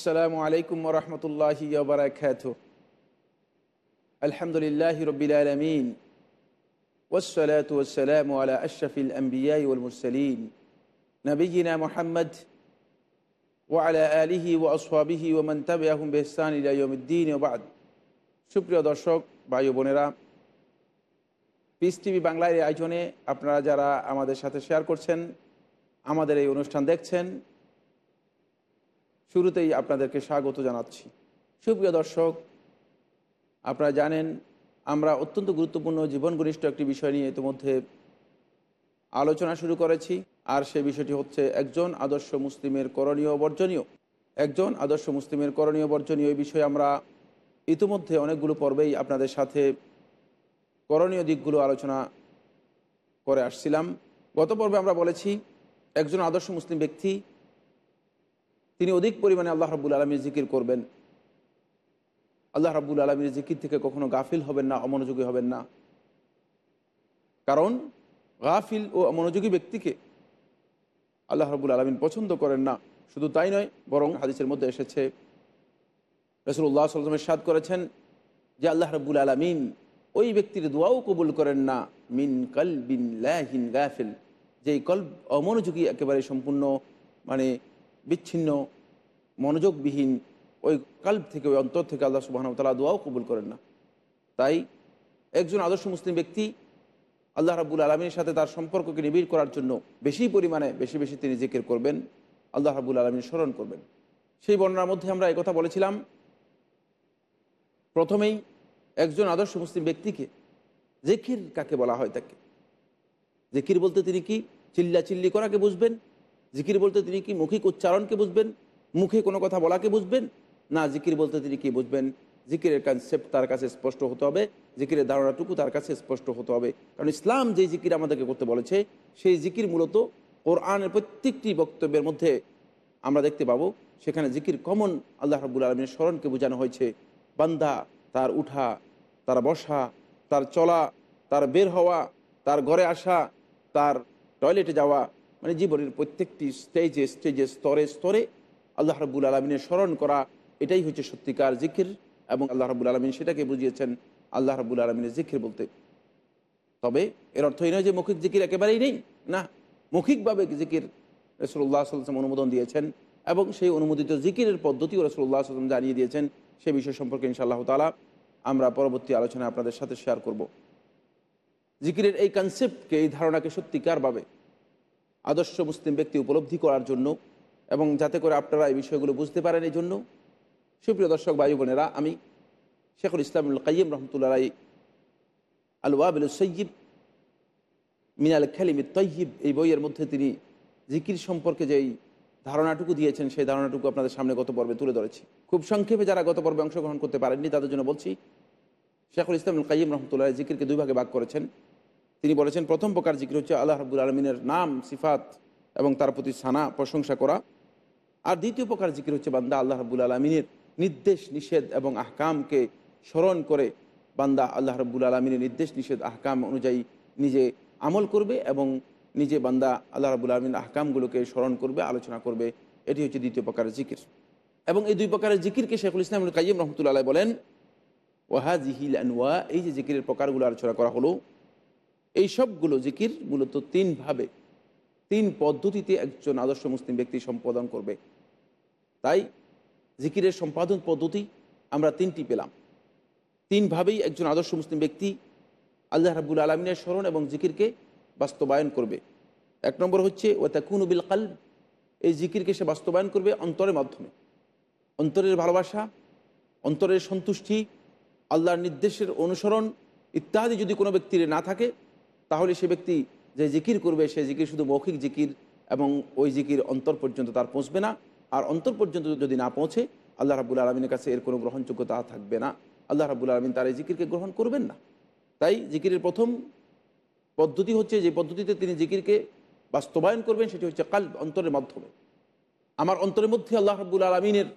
আসসালামু আলাইকুম রহমতুল্লাহি বারাকাত আলহামদুলিল্লাহ রবিল আলমিন والصلاة والسلام على أشرف الأنبياء والمرسلين نبينا محمد وعلى آله وأصحابه ومن تبعهم بإحسان إلى يوم الدين وبعد সুপ্রিয় দর্শক ভাই ও বোনেরা পিস টিভি বাংলার এই আয়োজনে আপনারা যারা আমাদের সাথে শেয়ার করছেন আমাদের এই অনুষ্ঠান দেখছেন শুরুতেই আপনাদেরকে স্বাগত জানাচ্ছি। সুপ্রিয় দর্শক, আপনারা জানেন, আমরা অত্যন্ত গুরুত্বপূর্ণ জীবন ঘনিষ্ঠ একটি বিষয় নিয়ে ইতিমধ্যে আলোচনা শুরু করেছি, আর সে বিষয়টি হচ্ছে একজন আদর্শ মুসলিমের করণীয় বর্জনীয়। একজন আদর্শ মুসলিমের করণীয় বর্জনীয় এই বিষয়ে আমরা ইতিমধ্যে অনেকগুলো পর্বেই আপনাদের সাথে করণীয় দিকগুলো আলোচনা করে আসছিলাম। গত পর্বে আমরা বলেছি, একজন আদর্শ মুসলিম ব্যক্তি তিনি অধিক পরিমাণে আল্লাহ রাবুল আলমীর জিকির করবেন। আল্লাহ রাবুল আলমীর জিকির থেকে কখনো গাফিল হবেন না, অমনোযোগী হবেন না। কারণ গাফিল ও অমনোযোগী ব্যক্তিকে আল্লাহ রাবুল আলমিন পছন্দ করেন না। শুধু তাই নয়, বরং হাদিসের মধ্যে এসেছে রসুল্লাহ সাল্লামের সাদ করেছেন যে আল্লাহ রাবুল আলমিন ওই ব্যক্তির দোয়াও কবুল করেন না। মিন কল বিন লাহিন গাফিল, যেই কল্ব অমনোযোগী একেবারে সম্পূর্ণ মানে বিচ্ছিন্ন, মনোযোগবিহীন, ওই কাল্প থেকে, ওই অন্তর থেকে আল্লাহ সুবাহন তালা দোয়াও কবুল করেন না। তাই একজন আদর্শ মুসলিম ব্যক্তি আল্লাহ রাবুল আলমীর সাথে তার সম্পর্ককে নিবিড় করার জন্য বেশি পরিমাণে, বেশি বেশি তিনি জিকির করবেন, আল্লাহ রাবুল আলমীর স্মরণ করবেন। সেই বর্ণনার মধ্যে আমরা কথা বলেছিলাম, প্রথমেই একজন আদর্শ মুসলিম ব্যক্তিকে জেকির কাকে বলা হয় তাকে? জেকির বলতে তিনি কি? চিল্লা চিল্লি করাকে বুঝবেন জিকির বলতে তিনি কি মৌখিক উচ্চারণকে বুঝবেন? মুখে কোনো কথা বলাকে বুঝবেন? না, জিকির বলতে তিনি কি বুঝবেন? জিকিরের কনসেপ্ট তার কাছে স্পষ্ট হতে হবে, জিকিরের ধারণাটুকু তার কাছে স্পষ্ট হতে হবে। কারণ ইসলাম যে জিকির আমাদেরকে করতে বলেছে, সেই জিকির মূলত কোরআনের প্রত্যেকটি বক্তব্যের মধ্যে আমরা দেখতে পাবো। সেখানে জিকির কমন আল্লাহ রাবুল আলমের স্মরণকে বোঝানো হয়েছে। বান্দা, তার উঠা, তার বসা, তার চলা, তার বের হওয়া, তার ঘরে আসা, তার টয়লেটে যাওয়া মানে জীবনের প্রত্যেকটি স্টেজে স্টেজে স্তরে স্তরে আল্লাহ রাবুল আলমিনের স্মরণ করা, এটাই হচ্ছে সত্যিকার জিকির এবং আল্লাহ রাবুল আলমিন সেটাকে বুঝিয়েছেন আল্লাহ রাবুল আলমিনের জিকির বলতে। তবে এর অর্থ এই নয় যে মৌখিক জিকির একেবারেই নেই, না। মৌখিকভাবে জিকির রসুল্লাহ সাল্লাম অনুমোদন দিয়েছেন এবং সেই অনুমোদিত জিকিরের পদ্ধতিও রসুল্লাহ সাল্লাম জানিয়ে দিয়েছেন, সে বিষয় সম্পর্কে ইনশাআল্লাহ তালা আমরা পরবর্তী আলোচনায় আপনাদের সাথে শেয়ার করব। জিকিরের এই কনসেপ্টকে এই ধারণাকে সত্যিকারভাবে আদর্শ মুসলিম ব্যক্তি উপলব্ধি করার জন্য এবং যাতে করে আপনারা এই বিষয়গুলো বুঝতে পারেন এই জন্য সুপ্রিয় দর্শক ভাই বোনেরা, আমি শেখুল ইসলামুল কাইম রহমতুল্লাহ আল ওয়াবিল সৈয়িব মিনাল খালিম তৈয়িব এই বইয়ের মধ্যে তিনি জিকির সম্পর্কে যেই ধারণাটুকু দিয়েছেন, সেই ধারণাটুকু আপনাদের সামনে গত পর্বে তুলে ধরেছি। খুব সংক্ষেপে যারা গত পর্বে অংশগ্রহণ করতে পারেননি, তাদের জন্য বলছি, শেখুল ইসলামুল কাইম রহমতুল্লাহ জিকিরকে দুই ভাগে ভাগ করেছেন। তিনি বলেছেন, প্রথম প্রকার জিকির হচ্ছে আল্লাহ রাবুল আলমিনের নাম, সিফাত এবং তার প্রতি সানা, প্রশংসা করা। আর দ্বিতীয় প্রকার জিকির হচ্ছে বান্দা আল্লাহ রাবুল আলমিনের নির্দেশ, নিষেধ এবং আহকামকে স্মরণ করে। বান্দা আল্লাহ রব্বুল আলমিনের নির্দেশ, নিষেধ, আহকাম অনুযায়ী নিজে আমল করবে এবং নিজে বান্দা আল্লাহ রাবুল আলমিন আহকামগুলোকে স্মরণ করবে, আলোচনা করবে। এটি হচ্ছে দ্বিতীয় প্রকারের জিকির। এবং এই দুই প্রকারের জিকিরকে শেখুল ইসলাম কাইম রহমতুল্লাহ বলেন ওয়াহা জিহিল আনওয়া এই যে জিকিরের প্রকারগুলো আলোচনা করা হলো এই সবগুলো জিকির মূলত তিনভাবে তিন পদ্ধতিতে একজন আদর্শ মুসলিম ব্যক্তি সম্পাদন করবে। তাই জিকিরের সম্পাদন পদ্ধতি আমরা তিনটি পেলাম। তিনভাবেই একজন আদর্শ মুসলিম ব্যক্তি আল্লাহ রাবুল আলমিনের স্মরণ এবং জিকিরকে বাস্তবায়ন করবে। এক নম্বর হচ্ছে ওয়াতাকুন বিল কাল এই জিকিরকে সে বাস্তবায়ন করবে অন্তরের মাধ্যমে। অন্তরের ভালোবাসা, অন্তরের সন্তুষ্টি, আল্লাহর নির্দেশের অনুসরণ ইত্যাদি যদি কোনো ব্যক্তির না থাকে তাহলে সে ব্যক্তি যে জিকির করবে, সে জিকির শুধু মৌখিক জিকির এবং ওই জিকির অন্তর পর্যন্ত তার পৌঁছবে না। আর অন্তর পর্যন্ত যদি না পৌঁছে, আল্লাহ রাবুল আলমিনের কাছে এর কোনো গ্রহণযোগ্যতা থাকবে না। আল্লাহ রাবুল আলমিন তার এই জিকিরকে গ্রহণ করবেন না। তাই জিকিরের প্রথম পদ্ধতি হচ্ছে যে পদ্ধতিতে তিনি জিকিরকে বাস্তবায়ন করবেন, সেটি হচ্ছে কাল অন্তরের মাধ্যমে। আমার অন্তরের মধ্যে আল্লাহ রাবুল আলমিনের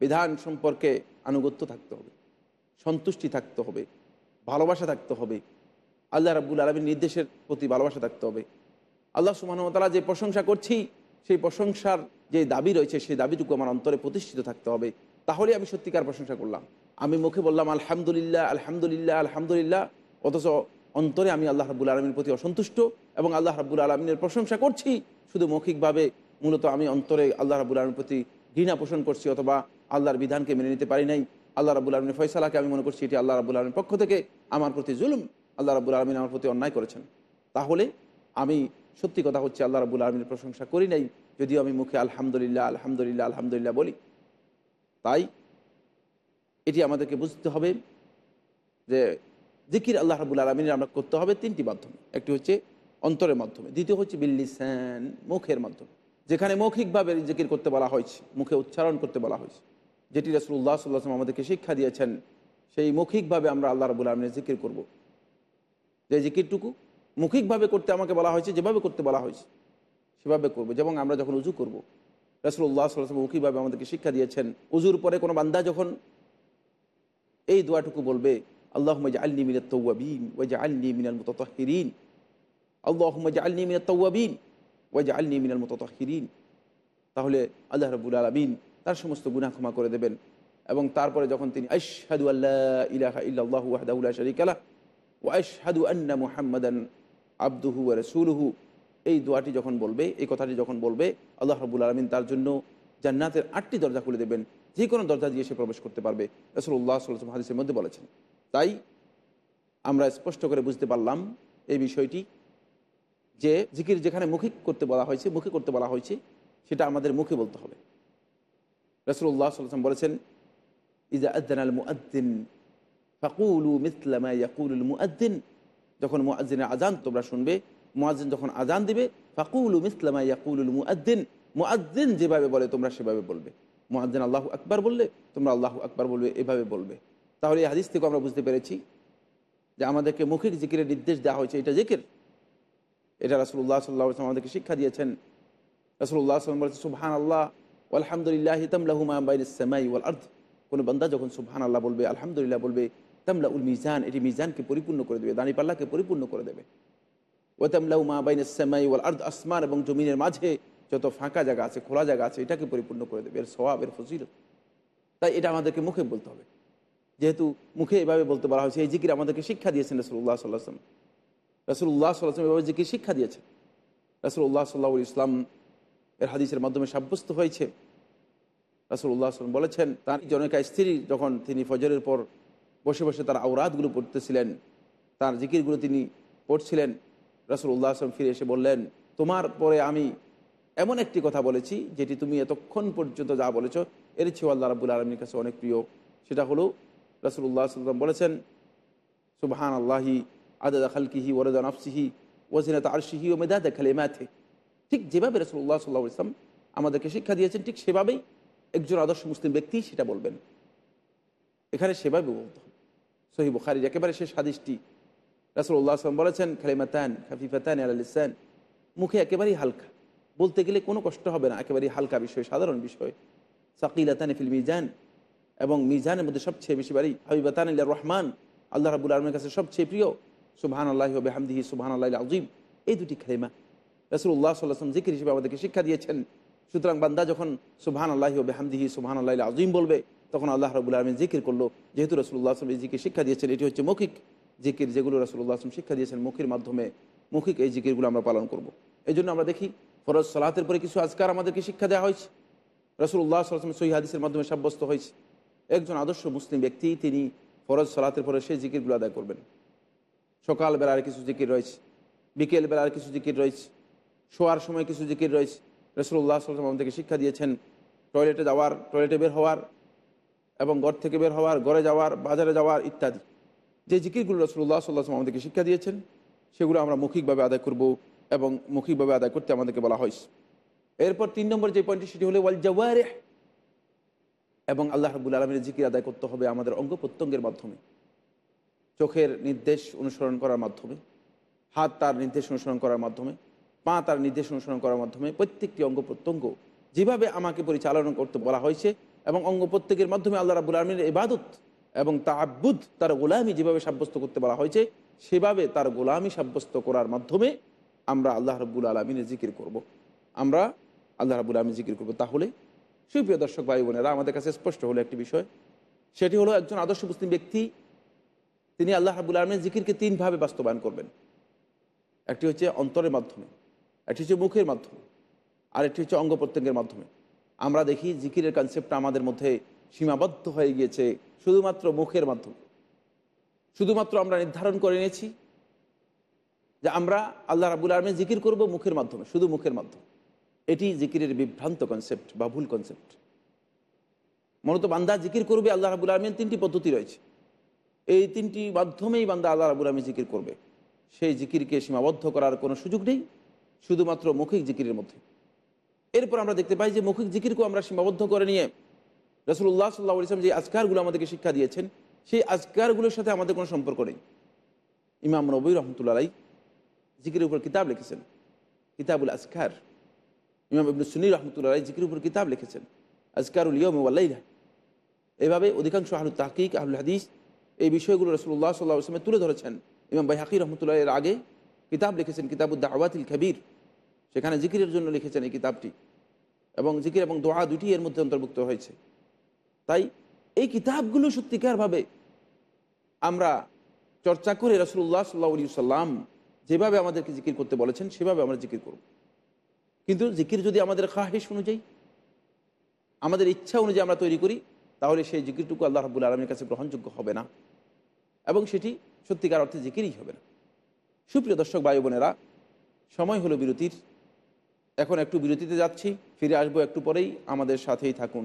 বিধান সম্পর্কে আনুগত্য থাকতে হবে, সন্তুষ্টি থাকতে হবে, ভালোবাসা থাকতে হবে আল্লাহ রাবুল আলমীর নির্দেশের প্রতি ভালোবাসা থাকতে হবে। আল্লাহ সুমানতালা যে প্রশংসা করছি, সেই প্রশংসার যে দাবি রয়েছে, সেই দাবিটুকু আমার অন্তরে প্রতিষ্ঠিত থাকতে হবে। তাহলে আমি সত্যিকার প্রশংসা করলাম। আমি মুখে বললাম, আলহামদুলিল্লাহ আলহামদুলিল্লাহ আলহামদুলিল্লাহ, অথচ অন্তরে আমি আল্লাহ রাবুল আলমীর প্রতি অসন্তুষ্ট এবং আল্লাহ রাবুল আলমিনের প্রশংসা করছি। শুধু মৌখিকভাবে মূলত আমি অন্তরে আল্লাহ রাবুল আলমীর প্রতি ঘৃণা পোষণ করছি অথবা আল্লাহর বিধানকে মেনে নিতে পারি নাই। আল্লাহ রাবুল আলমীর ফয়সালাকে আমি মনে করছি এটি আল্লাহ রাবুল আলমীর পক্ষ থেকে আমার প্রতি জুলুম। আল্লাহ রাবুল আলমিন আমার প্রতি অন্যায় করেছেন। তাহলে আমি সত্যি কথা হচ্ছে আল্লাহ রাবুল আলমীর প্রশংসা করি নাই, যদিও আমি মুখে আলহামদুলিল্লাহ আলহামদুলিল্লাহ আলহামদুলিল্লাহ বলি। তাই এটি আমাদেরকে বুঝতে হবে যে জিকির আল্লাহ রাবুল আলমিনের আমরা করতে হবে তিনটি মাধ্যমে। একটি হচ্ছে অন্তরের মাধ্যমে, দ্বিতীয় হচ্ছে বিল্লিসান মুখের মাধ্যমে। যেখানে মৌখিকভাবে জিকির করতে বলা হয়েছে, মুখে উচ্চারণ করতে বলা হয়েছে। যেটি রসুল্লাহ সাল্লাহ আমাদেরকে শিক্ষা দিয়েছেন, সেই মৌখিকভাবে আমরা আল্লাহ রাবুল আলমিনের জিকির করব। যে জিকিরটুকু মৌখিকভাবে করতে আমাকে বলা হয়েছে, যেভাবে করতে বলা হয়েছে, সেভাবে করব। যেমন আমরা যখন উজু করব রসুল্লাহ সাল্লাম মৌখিকভাবে আমাদেরকে শিক্ষা দিয়েছেন, উজুর পরে কোনো বান্দা যখন এই দোয়াটুকু বলবে আল্লাহ আল্লি মিনাত তৌয়াবিন ওয়াজা আল্লি মিনাল মুতাহিরিন আল্লাহ মজা আল্লি মিনাত তৌয়াবিন ওয়াজা আল্লি মিনাল মুতাহিরিন তাহলে আল্লাহ রবুল আলমিন তার সমস্ত গুনাহ ক্ষমা করে দেবেন। এবং তারপরে যখন তিনি, আশহাদু আল্লাহ ইলাহা ইল্লাল্লাহু ওয়াহদাহু শরিক আলাহ ও আশহাদু আন্না মুহাম্মাদান আবদুহু রাসূলুহু। এই দোয়াটি যখন বলবে, এই কথাটি যখন বলবে, আল্লাহ রবুল আলমিন তার জন্য জান্নাতের আটটি দরজা খুলে দেবেন। যে কোনো দরজা দিয়ে সে প্রবেশ করতে পারবে। রসুল্লাহ সাল্লাম হাদিসের মধ্যে বলেছেন। তাই আমরা স্পষ্ট করে বুঝতে পারলাম এই বিষয়টি যে জিকির যেখানে মুখে করতে বলা হয়েছে, মুখে করতে বলা হয়েছে, সেটা আমাদের মুখে বলতে হবে। রসুল্লাহ সাল্লাম বলেছেন ইজা আদান আল মুআদ্দিন ফাকুলু মিসলামা ইয়াকুলুল মুআদ্দিন যখন মুআজ্জিনের আজান তোমরা শুনবে মুআজ্জিন যখন আজান দিবে ফাকুলু মিসলামা ইয়াকুলুল মুআদ্দিন মুআদ্দিন যেভাবে বলে তোমরা সেভাবে বলবে। মুআদ্দিন আল্লাহু আকবার বললে, তোমরা আল্লাহু আকবার বলবে, এভাবে বলবে। তাহলে এই হাদিস থেকে আমরা বুঝতে পেরেছি যে আমাদেরকে মৌখিক জিকিরের নির্দেশ দেওয়া হয়েছে, এটা জিকির। এটা রাসুল্লাহ সাল্লাহ আমাদেরকে শিক্ষা দিয়েছেন। রাসুল্লাহ সাল্লাম বলেছে সুবহান আল্লাহ আলহামদুলিল্লাহ তামলাহুমা বাইসামাই ওয়াল কোনো বান্দা যখন সুবহান আল্লাহ বলবে, আলহামদুলিল্লাহ বলবে তামলা উল মিজান এটি মিজানকে পরিপূর্ণ করে দেবে দাঁড়িপাল্লাকে পরিপূর্ণ করে দেবে। ও তামলাউ মা বাইনাসামাই ওয়াল আর্থ আসমান, এবং জমিনের মাঝে যত ফাঁকা জায়গা আছে, খোলা জায়গা আছে, এটাকে পরিপূর্ণ করে দেবে, এর সবাব এর ফজিল তাই এটা আমাদেরকে মুখে বলতে হবে। যেহেতু মুখে এভাবে বলতে বলা হয়েছে, এই জিকির আমাদেরকে শিক্ষা দিয়েছেন রসুল্লাহ সাল্লাহাম রসুল্লাহ সাল্লাহাম এভাবে জিকির শিক্ষা দিয়েছেন। রসুল্লাহ সাল্লাহ ইসলাম এর হাদিসের মাধ্যমে সাব্যস্ত হয়েছে। রাসুল্লাহ আসলাম বলেছেন, তার জনকা, স্ত্রী, যখন তিনি ফজরের পর বসে বসে তার আওরাতগুলো পড়তেছিলেন, তার জিকিরগুলো তিনি পড়ছিলেন। রাসুল্লাহ আসলাম ফিরে এসে বললেন, তোমার পরে আমি এমন একটি কথা বলেছি, যেটি তুমি এতক্ষণ পর্যন্ত যা বলেছ, এর চেয়েও আল্লাহ রাবুল আলমীর কাছে অনেক প্রিয়। সেটা হলো রাসুল্লাহ সাল্লাম বলেছেন সুবাহান আল্লাহি আদাদা খালকিহি ওরদা নফসিহি ওজিনাত আরশিহি ও মেদা দেখালে ম্যাথে ঠিক যেভাবে রসুল্লাহ সাল্লাহ ইসলাম আমাদেরকে শিক্ষা দিয়েছেন, ঠিক সেভাবেই একজন আদর্শ মুসলিম ব্যক্তি সেটা বলবেন। এখানে সেভাবে বলতে সহি বুখারির একেবারে শেষ হাদিসটি। রাসুল্লাহ আসলাম বলেছেন, খালিমাতান খাফিফাতান আলিসান মুখে একেবারেই হালকা। বলতে গেলে কোনো কষ্ট হবে না, একেবারেই হালকা বিষয়, সাধারণ বিষয়। সাকিলাতান ফিল মিজান, এবং মিজানের মধ্যে সবচেয়ে বেশি বাড়ি হাবিবাতান আল্লাহ রহমান, আল্লাহ রাবুল আলমের কাছে সবচেয়ে প্রিয়। সুবাহান আল্লাহ হবে হামদিহি সুবাহান আল্লাহ আজিম এই দুটি খালিমা রসুল্লাহ সাল্লাম জিকির হিসেবে আমাদেরকে শিক্ষা দিয়েছেন। সুতরাং বান্দা যখন সুবহান আল্লাহ হবে হামদিহি সুবহান আল্লাহ আজিম বলবে তখন আল্লাহ রবুল আলমিন জিকির করল। যেহেতু রসুল্লাহ আসলাম এই জিকির শিক্ষা দিয়েছেন, এটি হচ্ছে মৌখিক জিকির যেগুলো রসুল্লাহ আসলাম শিক্ষা দিয়েছেন মুখের মাধ্যমে। মৌখিক এই জিকিরগুলো আমরা পালন করব। এই জন্য আমরা দেখি ফরজ সালাতের পরে কিছু আজকার আমাদেরকে শিক্ষা দেওয়া হয়েছে। রসুল্লাহ সাল্লাম সহি হাদিসের মাধ্যমে সাব্যস্ত হয়েছে। একজন আদর্শ মুসলিম ব্যক্তি, তিনি ফরজ সালাতের পরে সেই জিকিরগুলো আদায় করবেন। সকালবেলার কিছু জিকির রয়েছে বিকেল বেলার কিছু জিকির রয়েছে, শোয়ার সময় কিছু জিকির রয়েছে। রসুল্লাহ সাল্লাম আমাদেরকে শিক্ষা দিয়েছেন, টয়লেটে যাওয়ার, টয়লেটে বের হওয়ার এবং ঘর থেকে বের হওয়ার, ঘরে যাওয়ার, বাজারে যাওয়ার ইত্যাদি। যে জিকিরগুলো রসুল্লাহ সাল্লাহ আমাদেরকে শিক্ষা দিয়েছেন, সেগুলো আমরা মৌখিকভাবে আদায় করব এবং মৌখিকভাবে আদায় করতে আমাদেরকে বলা হয়েছে এরপর তিন নম্বর যে পয়েন্টটি, সেটি হলো ওয়াল জাওয়ারেহ। এবং আল্লাহ রাবুল আলমের জিকির আদায় করতে হবে আমাদের অঙ্গ প্রত্যঙ্গের মাধ্যমে। চোখের নির্দেশ অনুসরণ করার মাধ্যমে, হাত তার নির্দেশ অনুসরণ করার মাধ্যমে, পা তার নির্দেশ অনুসরণ করার মাধ্যমে প্রত্যেকটি অঙ্গ প্রত্যঙ্গ যেভাবে আমাকে পরিচালনা করতে বলা হয়েছে এবং অঙ্গ প্রত্যেকের মাধ্যমে আল্লাহ রাবুল আলমীর ইবাদত এবং তাব্বুদ তার গোলামি যেভাবে সাব্যস্ত করতে বলা হয়েছে, সেভাবে তার গোলামি সাব্যস্ত করার মাধ্যমে আমরা আল্লাহ রব্বুল আলমিনের জিকির করব। আমরা আল্লাহ রাবুল আলমী জিকির করব। তাহলে সুপ্রিয় দর্শক ভাই বোনেরা, আমাদের কাছে স্পষ্ট হলো একটি বিষয়। সেটি হলো একজন আদর্শ মুসলিম ব্যক্তি, তিনি আল্লাহ রাবুল আলমের জিকিরকে তিনভাবে বাস্তবায়ন করবেন। একটি হচ্ছে অন্তরের মাধ্যমে, একটি হচ্ছে মুখের মাধ্যমে আর একটি হচ্ছে অঙ্গ প্রত্যঙ্গের মাধ্যমে। আমরা দেখি জিকিরের কনসেপ্টটা আমাদের মধ্যে সীমাবদ্ধ হয়ে গিয়েছে শুধুমাত্র মুখের মাধ্যমে। শুধুমাত্র আমরা নির্ধারণ করে নিয়েছি যে আমরা আল্লাহ রাবুল আলমের জিকির করব মুখের মাধ্যমে, শুধু মুখের মাধ্যমে। এটি জিকিরের বিভ্রান্ত কনসেপ্ট বা ভুল কনসেপ্ট মূলত বান্দা জিকির করবে, আল্লাহ রাবুল আলমের তিনটি পদ্ধতি রয়েছে। এই তিনটি মাধ্যমেই বান্দা আল্লাহ রাবুল আলমী জিকির করবে। সেই জিকিরকে সীমাবদ্ধ করার কোনো সুযোগ নেই, শুধুমাত্র মৌখিক জিকিরের মধ্যে। এরপর আমরা দেখতে পাই যে মৌখিক জিকিরকেও আমরা সীমাবদ্ধ করে নিয়ে রসুল্লাহ সাল্লাহ ইসলাম যে আজকারগুলো আমাদেরকে শিক্ষা দিয়েছেন, সেই আজকারগুলোর সাথে আমাদের কোনো সম্পর্ক নেই। ইমাম নবী রহমতুল্লাহ জিকিরের উপর কিতাব লিখেছেন। কিতাবুল আজকার। ইমাম ইবনু সুনি রহমতুল্লাহ জিকির উপর কিতাব লিখেছেন। আজকারুল ইয়ম ওয়াল্লাইলা এভাবে অধিকাংশ আহলুল তাহকিক, আহলুল হাদিস এই বিষয়গুলো রসুল্লাহ সাল্লাহ আসলামে তুলে ধরেছেন। ইমাম বাইহাকি রহমতুল্লাহ এর আগে কিতাব লিখেছেন কিতাবুদ্দা আওয়াতিল কবির। সেখানে জিকিরের জন্য লিখেছেন এই কিতাবটি। এবং জিকির এবং দোয়া দুটি এর মধ্যে অন্তর্ভুক্ত হয়েছে। তাই এই কিতাবগুলো সত্যিকারভাবে আমরা চর্চা করে রসুল্লাহ সাল্লাহ আলী সাল্লাম যেভাবে আমাদেরকে জিকির করতে বলেছেন, সেভাবে আমরা জিকির করব। কিন্তু জিকির যদি আমাদের খাহেস অনুযায়ী, আমাদের ইচ্ছা অনুযায়ী আমরা তৈরি করি, তাহলে সেই জিকিরটুকু আল্লাহ রাবুল আলমীর কাছে গ্রহণযোগ্য হবে না। এবং সেটি সত্যিকার অর্থে জিকিরই হবে না। সুপ্রিয় দর্শক ভাই বোনেরা সময় হলো বিরতির। এখন একটু বিরতিতে যাচ্ছি ফিরে আসব একটু পরেই। আমাদের সাথেই থাকুন।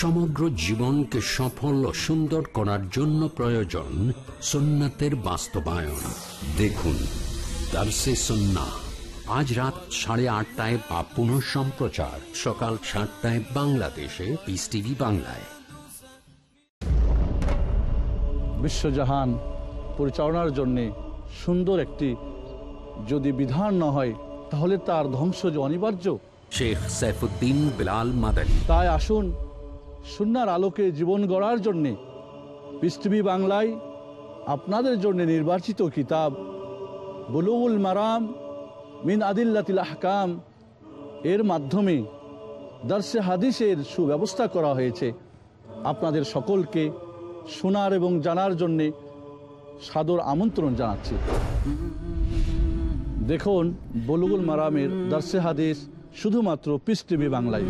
সমগ্র জীবনকে সফল ও সুন্দর করার জন্য প্রয়োজন সুন্নাতের বাস্তবায়ন। দেখুন দার্সে সন্না। আজ রাত সাড়ে আটটায় বা পুনঃ সম্প্রচার। সকাল সাতটায় বাংলাদেশে। পিস টিভি বাংলায়। বিশ্বজাহান পরিচালনার জন্যে সুন্দর একটি যদি বিধান না হয় তাহলে তার ধ্বংস যে অনিবার্য। শেখ সাইফুদ্দিন বিলাল মাদানী। তাই আসুন সুনার আলোকে জীবন গড়ার জন্যে পৃথিবী বাংলায় আপনাদের জন্য নির্বাচিত কিতাব বুলুগুল মারাম মিন আদিল্লাতিল আহকাম। এর মাধ্যমে দার্সে হাদিসের সুব্যবস্থা করা হয়েছে। আপনাদের সকলকে শোনার এবং জানার জন্যে সাদর আমন্ত্রণ জানাচ্ছি। দেখুন, বলুগুল মারামের দার্সে হাদিস শুধুমাত্র পিস বাংলায়।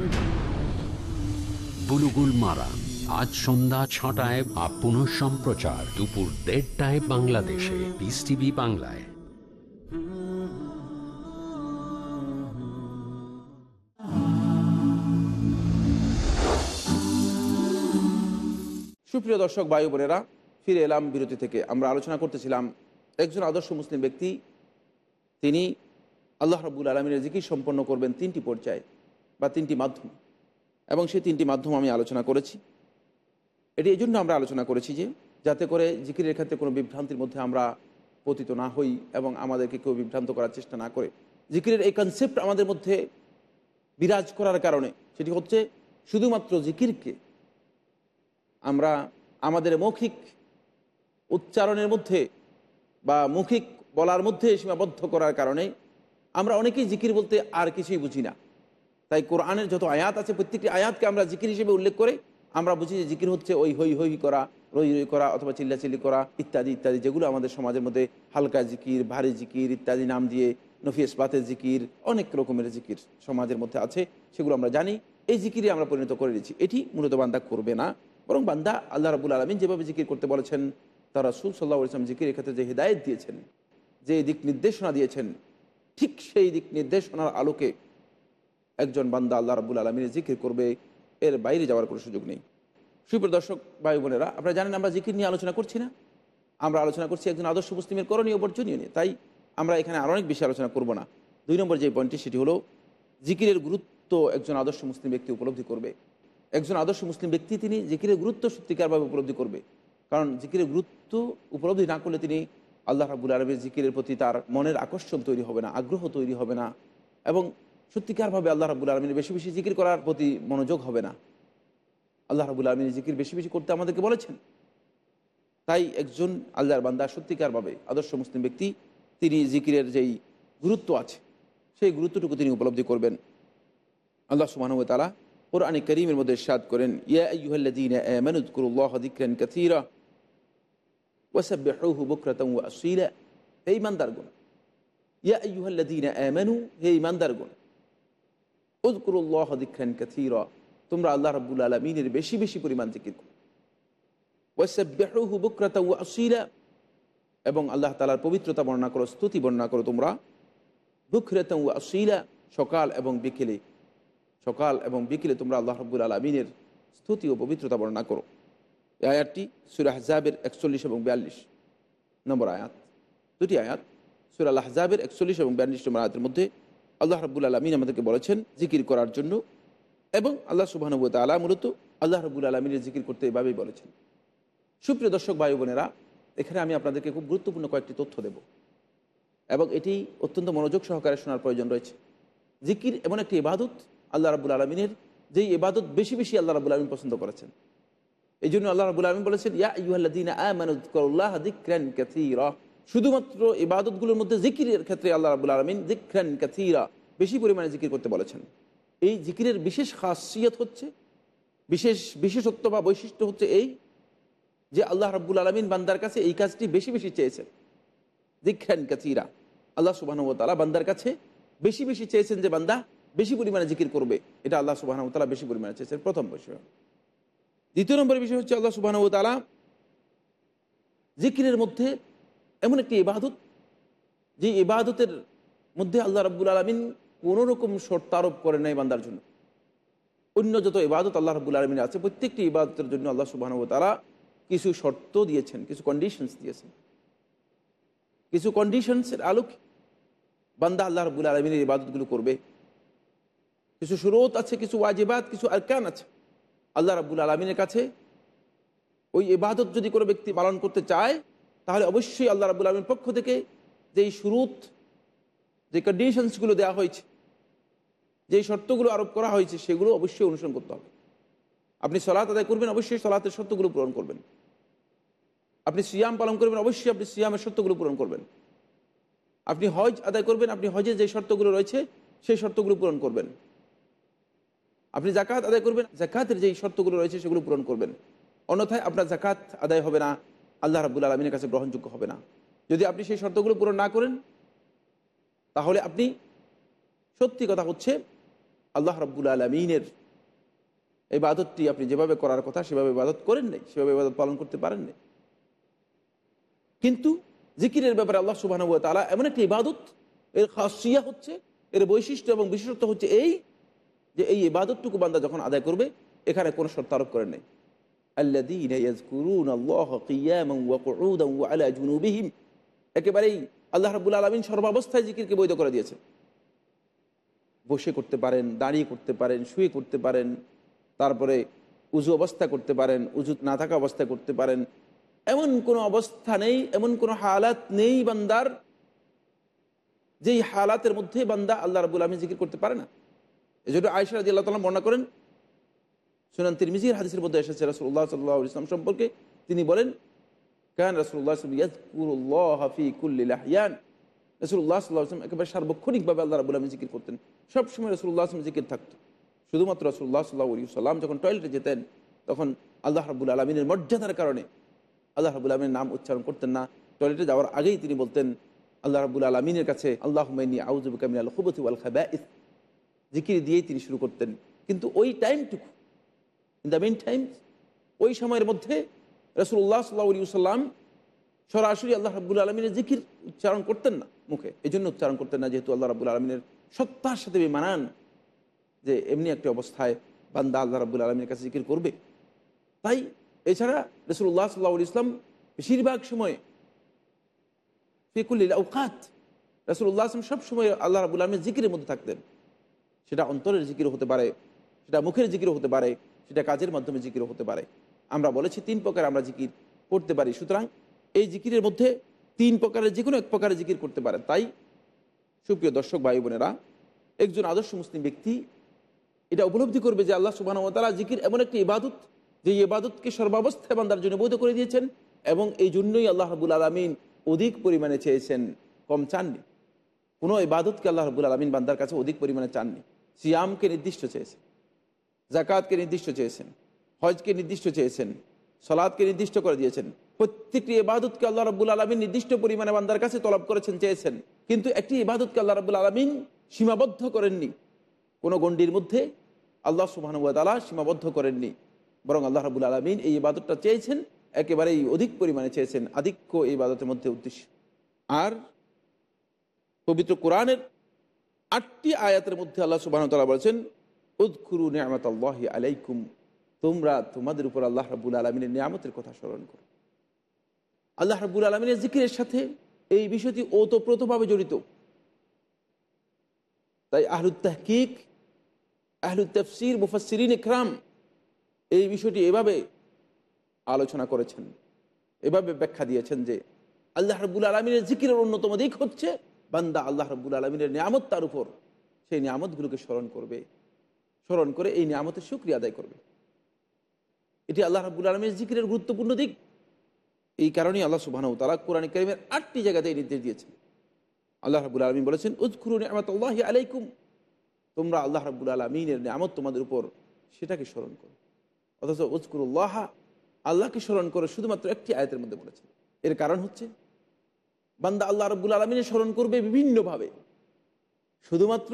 বুলুগুল মারা। আজ সন্ধ্যা ছটায় বা পুনঃ সম্প্রচার দুপুর দেড়টায় বাংলাদেশে। পিস টিভি বাংলায়। সুপ্রিয় দর্শক বায়ু বোনেরা, ফিরে এলাম বিরতি থেকে। আমরা আলোচনা করতেছিলাম একজন আদর্শ মুসলিম ব্যক্তি। তিনি আল্লাহ রাবুল আলমিনের জিকির সম্পন্ন করবেন তিনটি পর্যায়ে বা তিনটি মাধ্যম। এবং সেই তিনটি মাধ্যম আমি আলোচনা করেছি। এটি এই জন্য আমরা আলোচনা করেছি যে, যাতে করে জিকিরের ক্ষেত্রে কোনো বিভ্রান্তির মধ্যে আমরা পতিত না হই এবং আমাদেরকে কেউ বিভ্রান্ত করার চেষ্টা না করে। জিকিরের এই কনসেপ্ট আমাদের মধ্যে বিরাজ করার কারণে সেটি হচ্ছে শুধুমাত্র জিকিরকে আমরা আমাদের মৌখিক উচ্চারণের মধ্যে বা মৌখিক বলার মধ্যে সীমাবদ্ধ করার কারণে আমরা অনেকেই জিকির বলতে আর কিছুই বুঝি না। তাই কোরআনের যত আয়াত আছে, প্রত্যেকটি আয়াতকে আমরা জিকির হিসেবে উল্লেখ করে আমরা বুঝি যে জিকির হচ্ছে ওই হই হই করা, রই রই করা অথবা চিল্লাচিল্লি করা, ইত্যাদি ইত্যাদি, যেগুলো আমাদের সমাজের মধ্যে হালকা জিকির, ভারী জিকির, ইত্যাদি নাম দিয়ে নফিয়াস বাতের জিকির, অনেক রকমের জিকির সমাজের মধ্যে আছে, সেগুলো আমরা জানি। এই জিকিরে আমরা পরিণত করে দিচ্ছি এটি মূলত বান্দা করবে না, বরং বান্দা আল্লাহ রাবুল আলমিন যেভাবে জিকির করতে বলেছেন, তারা রাসুল সাল্লাহ ইসলাম জিকিরের ক্ষেত্রে যে হৃদায়ত দিয়েছেন, যে দিক নির্দেশনা দিয়েছেন, ঠিক সেই দিক নির্দেশনার আলোকে একজন বান্দা আল্লাহ রাবুল আলমিনের জিকির করবে, এর বাইরে যাওয়ার কোনো সুযোগ নেই। সুপ্রিয় দর্শক, ভাই বোনেরা, আপনারা জানেন আমরা জিকির নিয়ে আলোচনা করছি না? আমরা আলোচনা করছি একজন আদর্শ মুসলিমের করণীয় বর্জনীয় নিয়ে তাই আমরা এখানে আরও অনেক বেশি আলোচনা করব না। দুই নম্বর যে পয়েন্টটি, সেটি হলো জিকিরের গুরুত্ব একজন আদর্শ মুসলিম ব্যক্তি উপলব্ধি করবে। একজন আদর্শ মুসলিম ব্যক্তি তিনি জিকিরের গুরুত্ব সত্যিকারভাবে উপলব্ধি করবে। কারণ জিকিরের গুরুত্ব উপলব্ধি না করলে তিনি আল্লাহ রাবুল আলমের জিকিরের প্রতি তার মনের আকর্ষণ তৈরি হবে না, আগ্রহ তৈরি হবে না। এবং সত্যিকারভাবে আল্লাহ রাবুল আলমিনের বেশি বেশি জিকির করার প্রতি মনোযোগ হবে না। আল্লাহ রাবুল আলমিনের জিকির বেশি বেশি করতে আমাদেরকে বলেছেন। তাই একজন আল্লাহর বান্দা সত্যিকারভাবে আদর্শ মুসলিম ব্যক্তি, তিনি জিকিরের যেই গুরুত্ব আছে, সেই গুরুত্বটুকু তিনি উপলব্ধি করবেন। আল্লাহ সুবাহ তালা কোরআনে করিমের মধ্যে সাদ করেন, ইয়া আইয়ুহাল্লাযীনা আমানু যকুরুল্লাহ যিকরান কাসীরা ওয়াসাব্বিহুহু বুকরাতান ওয়া আসীলা। হে ঈমানদারগণ, ইয়া আইয়ুহাল্লাযীনা আমানু, হে ঈমানদারগণ তোমরা আল্লাহ রাব্বুল আলামিনের বেশি বেশি পরিমাণ জিকির করো। ওয়াসাব্বিহুহু বুকরাতান ওয়া আসীলা, এবং আল্লাহ তালার পবিত্রতা বর্ণনা করো, স্তুতি বর্ণনা করো তোমরা। বুকরাতান ওয়া আসীলা, সকাল এবং বিকেলে, সকাল এবং বিকেলে তোমরা আল্লাহ রব্বুল আলমিনের স্তুতি ও পবিত্রতা বর্ণনা করো। এই আয়াতটি সুরা হাজাবের একচল্লিশ এবং বিয়াল্লিশ নম্বর আয়াত। দুটি আয়াত, সুরা আল্লাহ হাজাবের একচল্লিশ এবং বিয়াল্লিশ নম্বর আয়াতের মধ্যে আল্লাহ রব্বুল আলমিন আমাদেরকে বলেছেন জিকির করার জন্য এবং আল্লাহ সুবাহানুবত আলা মূলত আল্লাহ রব্বুল আলমিনের জিকির করতে এভাবেই বলেছেন। সুপ্রিয় দর্শক, ভাই বোনেরা, এখানে আমি আপনাদেরকে খুব গুরুত্বপূর্ণ কয়েকটি তথ্য দেব এবং এটি অত্যন্ত মনোযোগ সহকারে শোনার প্রয়োজন রয়েছে। জিকির এমন একটি ইবাদত আল্লাহ রাবুল আলমিনের, যেই ইবাদত বেশি বেশি আল্লাহ রাবুল আলমিন পছন্দ করেছেন। এই জন্য আল্লাহ রাবুল আলমিন বলেছেন, ইয়া ইউহাল্লাদিনাহ দিক্রান ক্যাথিরা শুধুমাত্র ইবাদতগুলোর মধ্যে জিকিরের ক্ষেত্রে আল্লাহ রাবুল আলমিন দিক্রান ক্যাথিরা বেশি পরিমাণে জিকির করতে বলেছেন। এই জিকিরের বিশেষ খাসিয়ত হচ্ছে, বিশেষ বিশেষত্ব বা বৈশিষ্ট্য হচ্ছে এই যে আল্লাহ রাব্বুল আলমিন বান্দার কাছে এই কাজটি বেশি বেশি চেয়েছেন। দিক্রান ক্যাথিরা আল্লাহ সুবাহানুতালা বান্দার কাছে বেশি বেশি চেয়েছেন যে বান্দা বেশি পরিমাণে জিকির করবে। এটা আল্লাহ সুবাহানুতালা বেশি পরিমাণে চেয়েছেন, প্রথম বিষয়। দ্বিতীয় নম্বর বিষয় হচ্ছে আল্লাহ সুবাহানুতালা জিকিরের মধ্যে এমন একটি ইবাদত, যে ইবাদতের মধ্যে আল্লাহ রাব্বুল আলমিন কোনো রকম শর্ত আরোপ করে নাই বান্দার জন্য। অন্য যত ইবাদত আল্লাহ রাব্বুল আলমিন আছে, প্রত্যেকটি ইবাদতের জন্য আল্লাহ সুবাহানুতালা কিছু শর্ত দিয়েছেন, কিছু কন্ডিশনস দিয়েছেন। কিছু কন্ডিশনসের আলোকে বান্দা আল্লাহ রবুল আলমিনের ইবাদতগুলো করবে। কিছু সুরত আছে, কিছু ওয়াজিবাত, কিছু আরকান আছে। আল্লাহ রাবুল আলমিনের কাছে ওই ইবাদত যদি কোনো ব্যক্তি পালন করতে চায় তাহলে অবশ্যই আল্লাহ রাবুল আলমীর পক্ষ থেকে যেই সুরুত যে কন্ডিশনসগুলো দেওয়া হয়েছে, যেই শর্তগুলো আরোপ করা হয়েছে, সেগুলো অবশ্যই অনুসরণ করতে হবে। আপনি সলাৎ আদায় করবেন, অবশ্যই সলাতের শর্তগুলো পূরণ করবেন। আপনি সিয়াম পালন করবেন, অবশ্যই আপনি সিয়ামের শর্তগুলো পূরণ করবেন। আপনি হজ আদায় করবেন, আপনি হজের যে শর্তগুলো রয়েছে, সেই শর্তগুলো পূরণ করবেন। আপনি জাকাত আদায় করবেন জাকাতের যেই শর্তগুলো রয়েছে, সেগুলো পূরণ করবেন। অন্যথায় আপনার জাকাত আদায় হবে না। আল্লাহ রাবুল আলমিনের কাছে গ্রহণযোগ্য হবে না। যদি আপনি সেই শর্তগুলো পূরণ না করেন, তাহলে আপনি সত্যি কথা হচ্ছে, আল্লাহ রাব্বুল আলমিনের এই বাদতটি আপনি যেভাবে করার কথা, সেভাবে ইবাদত করেন নাই, সেভাবে ইবাদত পালন করতে পারেন নাই। কিন্তু জিকিরের ব্যাপারে আল্লাহ সুবাহ তালা এমন একটি ইবাদত, এর খাসিয়া হচ্ছে, এর বৈশিষ্ট্য এবং বিশেষত্ব হচ্ছে এই যে এই ইবাদতটুকু বান্দা যখন আদায় করবে, এখানে কোনো শর্ত আরোপ করেন নাই। আল্লাদিন ইয়াজকুরুন আল্লাহ কিয়ামা ওয়া কুউদান ওয়া আলা জুনুবিহিম একেবারেই আল্লাহ রাব্বুল আলামিন সর্বাবস্থায় জিকিরকে বৈধ করে দিয়েছে বসে করতে পারেন, দাঁড়িয়ে করতে পারেন, শুয়ে করতে পারেন, তারপরে উজু অবস্থা করতে পারেন, উজু না থাকা অবস্থা করতে পারেন। এমন কোনো অবস্থা নেই, এমন কোনো হালাত নেই বান্দার, যেই হালাতের মধ্যে বান্দা আল্লাহ রাবুল আলমী জিকির করতে পারে না। এই জন্য আয়সা রাজি আল্লাহ তালা বর্ণনা করেন সুনান তিরমিজির হাদিসের মধ্যে এসেছে রাসুল্লাহ সাল্লাহ ইসলাম সম্পর্কে। তিনি বলেন, কেন রাসুল্লাহ রসুল্লাহ সাল্লাহ আসলাম একেবারে সার্বক্ষণিকভাবে আল্লাহ রাবুল আলমী জিকির করতেন। সবসময় রসুল্লাহ আসলাম জিকির থাকতো। শুধুমাত্র রসুল্লাহ সাল্লাহ সাল্লাম যখন টয়লেটে যেতেন, তখন আল্লাহ রাবুল আলমিনের মর্যাদার কারণে আল্লাহ রাবুল আলমীর নাম উচ্চারণ করতেন না। টয়লেটে যাওয়ার আগেই তিনি বলতেন, আল্লাহ রাবুল আলমিনের কাছে আল্লাহ মাইনি আউজুব কামিন আল খুবতি আল খাবা জিকির দিয়েই তিনি শুরু করতেন। কিন্তু ওই টাইমটুকু ইন দ্য মেন টাইম ওই সময়ের মধ্যে রসুল্লাহ সাল্লাহ সাল্লাম সরাসরি আল্লাহ রাবুল আলমিনের জিকির উচ্চারণ করতেন না মুখে। এই জন্য উচ্চারণ করতেন না, যেহেতু আল্লাহ রাবুল আলমিনের সত্তার সাথে মানান যে এমনি একটি অবস্থায় বান্দা আল্লাহ রাবুল আলমীর কাছে জিকির করবে। তাই এছাড়া রসুল্লাহ সাল্লাহ ইসলাম বেশিরভাগ সময় ফিকুল্লিল আউকাত রসুল্লাহ আসলাম সব সময় আল্লাহ রাবুল আলমের জিকিরের মধ্যে থাকতেন। সেটা অন্তরের জিকির হতে পারে, সেটা মুখের জিকির হতে পারে সেটা কাজের মাধ্যমে জিকির হতে পারে। আমরা বলেছি তিন প্রকার আমরা জিকির করতে পারি। সুতরাং এই জিকিরের মধ্যে তিন প্রকারের যে কোনো এক প্রকারের জিকির করতে পারে তাই সুপ্রিয় দর্শক, ভাই বোনেরা, একজন আদর্শ মুসলিম ব্যক্তি এটা উপলব্ধি করবে যে আল্লাহ সুবাহতালা জিকির এমন একটি ইবাদত, যে ইবাদতকে সর্বাবস্থায় বান্দার জন্য বৈধ করে দিয়েছেন এবং এই জন্যই আল্লাহ রাবুল আলমিন অধিক পরিমাণে চেয়েছেন, কম চাননি। কোনো ইবাদতকে আল্লাহ রবুল আলমিন বান্দার কাছে অধিক পরিমাণে চাননি, সিয়ামকে নির্দিষ্ট চেয়েছেন। জাকাতকে নির্দিষ্ট চেয়েছেন, হজকে নির্দিষ্ট চেয়েছেন সলাদকে নির্দিষ্ট করে দিয়েছেন। প্রত্যেকটি ইবাদতকে আল্লাহ রব্বুল আলমিন নির্দিষ্ট পরিমাণে বান্দার কাছে তলব করেছেন, চেয়েছেন। কিন্তু একটি ইবাদতকে আল্লাহ রব্বুল আলমিন সীমাবদ্ধ করেননি। কোনো গণ্ডির মধ্যে আল্লাহ সুবাহানুয়ালা সীমাবদ্ধ করেননি। বরং আল্লাহ রবুল আলমিন এই ইবাদতটা চেয়েছেন, একেবারেই অধিক পরিমাণে চেয়েছেন, আধিক্য এই ইবাদতের মধ্যে উদ্দেশ্য। আর পবিত্র কোরআনের আটটি আয়াতের মধ্যে আল্লাহ সুবাহতাল্লাহ বলেছেন উদ্খুরু নিয়ামত আল্লাহ আলাইকুম, তোমরা তোমাদের উপর আল্লাহ রাবুল আলমিনের নিয়ামতের কথা স্মরণ করো। আল্লাহ রাবুল আলমিনের জিকিরের সাথে এই বিষয়টি ওতপ্রোতভাবে জড়িত। তাই আহলুদ তাহকিক আহলুদ তফসির মুফাসিরিন ইকরাম এই বিষয়টি এভাবে আলোচনা করেছেন, এভাবে ব্যাখ্যা দিয়েছেন যে আল্লাহ রব্বুল আলমিনের জিকিরের অন্যতম দিক হচ্ছে, বান্দা আল্লাহ রব্বুল আলমিনের নিয়ামত তার উপর সেই নিয়ামতগুলোকে স্মরণ করবে। স্মরণ করে এই নিয়ামতের সুক্রিয়া আদায় করবে। এটি আল্লাহ রাবুল আলমের জিকিরের গুরুত্বপূর্ণ দিক। এই কারণেই আল্লাহ সুবাহ তালা কোরআন করিমের আটটি জায়গাতে এই নির্দেশ দিয়েছেন। আল্লাহ রাবুল আলমী বলেছেন উজখুরু নিয়ামত আল্লাহ আলাইকুম। তোমরা আল্লাহ রাবুল আলমিনের নিয়ামত তোমাদের উপর সেটাকে স্মরণ করো। অথচ উজকুরুল্লাহ আল্লাহকে স্মরণ করে শুধুমাত্র একটি আয়তের মধ্যে বলেছেন। এর কারণ হচ্ছে, বান্দা আল্লাহ রব্বুল আলমিনের স্মরণ করবে বিভিন্নভাবে। শুধুমাত্র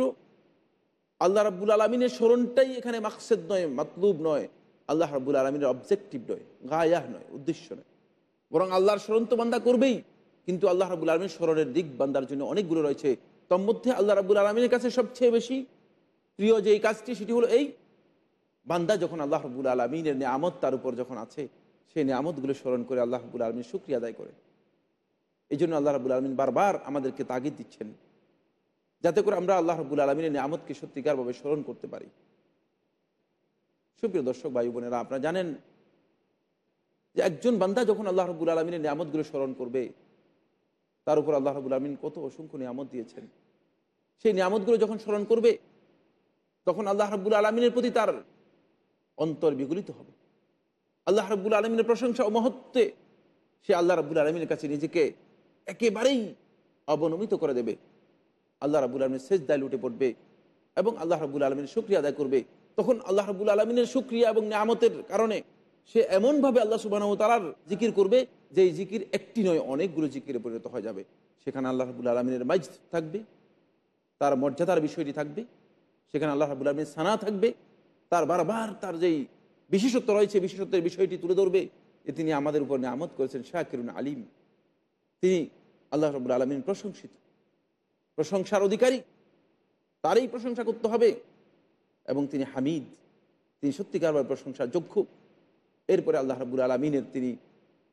আল্লাহ রাব্বুল আলমিনের স্মরণটাই এখানে মাকসেদ নয়, মাতলুব নয়। আল্লাহ রাব্বুল আলমিনের অবজেক্টিভ নয়, গায়াহ নয়, উদ্দেশ্য নয়। বরং আল্লাহর স্মরণ তো বান্দা করবেই। কিন্তু আল্লাহ রাবুল আলমীর স্মরণের দিক বান্দার জন্য অনেকগুলো রয়েছে। তোর মধ্যে আল্লাহ রাবুল আলমিনের কাছে সবচেয়ে বেশি প্রিয় যে এই কাজটি, সেটি হলো এই। বান্দা যখন আল্লাহ রবুল আলমিনের নিয়ামত তার উপর যখন আছে, সেই নিয়ামতগুলো স্মরণ করে আল্লাহ রবুল আলমীর শুক্রিয়া আদায় করে। এই জন্য আল্লাহ রাবুল আলমিন বারবার আমাদেরকে তাগিদ দিচ্ছেন। যাতে করে আমরা আল্লাহ রবুল আলমিনের নিয়ামতকে সত্যিকারভাবে স্মরণ করতে পারি। সুপ্রিয় দর্শক, ভাই বোনেরা, আপনারা জানেন যে একজন বান্দা যখন আল্লাহ রবুল আলমিনের নিয়ামতগুলো স্মরণ করবে, তার উপর আল্লাহ রবুল আলমিন কত অসংখ্য নিয়ামত দিয়েছেন। সেই নিয়ামতগুলো যখন স্মরণ করবে, তখন আল্লাহ রব্বুল আলমিনের প্রতি তার অন্তর বিগলিত হবে। আল্লাহ রব্বুল আলমিনের প্রশংসা ও মহত্বে সে আল্লাহ রব্বুল আলমিনের কাছে নিজেকে একেবারেই অবনমিত করে দেবে। আল্লাহ রাবুল আলমিনের শেষ দায় লুটে পড়বে এবং আল্লাহ রাবুল আলমিনের সুক্রিয়া আদায় করবে, তখন আল্লাহ রাবুল আলমিনের সুক্রিয়া এবং নিয়ামতের কারণে সে এমনভাবে আল্লাহ সুবাহ তালার জিকির করবে যে এই জিকির একটি নয়, অনেকগুলো জিকিরে পরিণত হয়ে যাবে। সেখানে আল্লাহ রাবুল আলমিনের মাইজ থাকবে, তার মর্যাদার বিষয়টি থাকবে, সেখানে আল্লাহ রাবুল আলমিনের সানা থাকবে, তার বারবার তার যেই বিশেষত্ব রয়েছে, বিশেষত্বের বিষয়টি তুলে ধরবে যে তিনি আমাদের উপর নিয়ামত করেছেন, শাকিরুন আলিম। তিনি আল্লাহ রবুল আলমিন প্রশংসিত। প্রশংসার অধিকারী। তারই প্রশংসা করতে হবে। এবং তিনি হামিদ। তিনি সত্যিকারভাবে প্রশংসার যোগ্য। এরপরে আল্লাহ রাবুল আলমিনের তিনি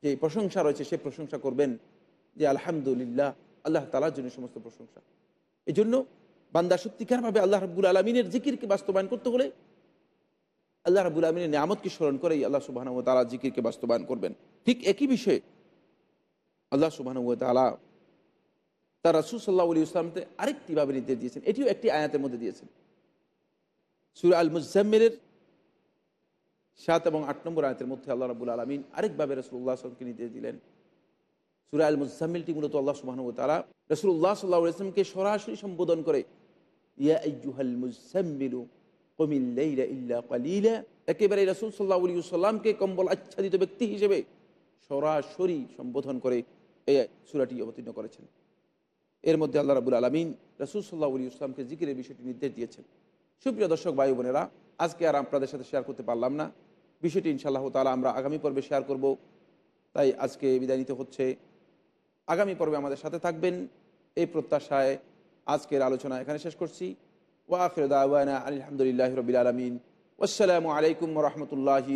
যে প্রশংসা রয়েছে, সে প্রশংসা করবেন যে আলহামদুলিল্লাহ, আল্লাহ তালার জন্য সমস্ত প্রশংসা। এই জন্য বান্দা সত্যিকারভাবে আল্লাহ রাবুল আলমিনের জিকিরকে বাস্তবায়ন করতে হলে আল্লাহ রাবুল আলমিনের নিয়ামতকে স্মরণ করেই আল্লাহ সুবাহ তালা জিকিরকে বাস্তবায়ন করবেন। ঠিক একই বিষয়ে আল্লাহ সুবাহ তালা তার রাসুল সাল্লাহ আলী ইসলামতে আরেকটি ভাবে নির্দেশ দিয়েছেন। এটিও একটি আয়াতের মধ্যে দিয়েছেন। সুরা আল মুজাম্মেলের সাত এবং আট নম্বর আয়াতের মধ্যে আল্লাহ রাবুল আলমিন আরেকভাবে রসুল্লাহ আসলামকে নির্দেশ দিলেন। সুরা আল মুজাম্মিলটি মূলত আল্লাহ সুবাহ তালা রসুল্লাহ সাল্লাহ ইসলামকে সরাসরি সম্বোধন করে একেবারে রসুল সাল্লাহ আলী সাল্লামকে কম্বল আচ্ছাদিত ব্যক্তি হিসেবে সরাসরি সম্বোধন করে এই সুরাটি অবতীর্ণ করেছেন। এর মধ্যে আল্লাহ রাবুল আলমিন রসুল সাল্লাহ আলী ইসলামকে জিকিরের বিষয়টি নির্দেশ দিয়েছেন। সুপ্রিয় দর্শক, ভাই বোনেরা, আজকে আর আপনাদের সাথে শেয়ার করতে পারলাম না। বিষয়টি ইনশাআল্লাহ তালা আমরা আগামী পর্বে শেয়ার করব। তাই আজকে বিদায় নিতে হচ্ছে। আগামী পর্বে আমাদের সাথে থাকবেন এই প্রত্যাশায় আজকের আলোচনা এখানে শেষ করছি। দাওয়ানা আলহামদুলিল্লাহ রবিল আলমিন। আসসালামু আলাইকুম রহমতুল্লাহি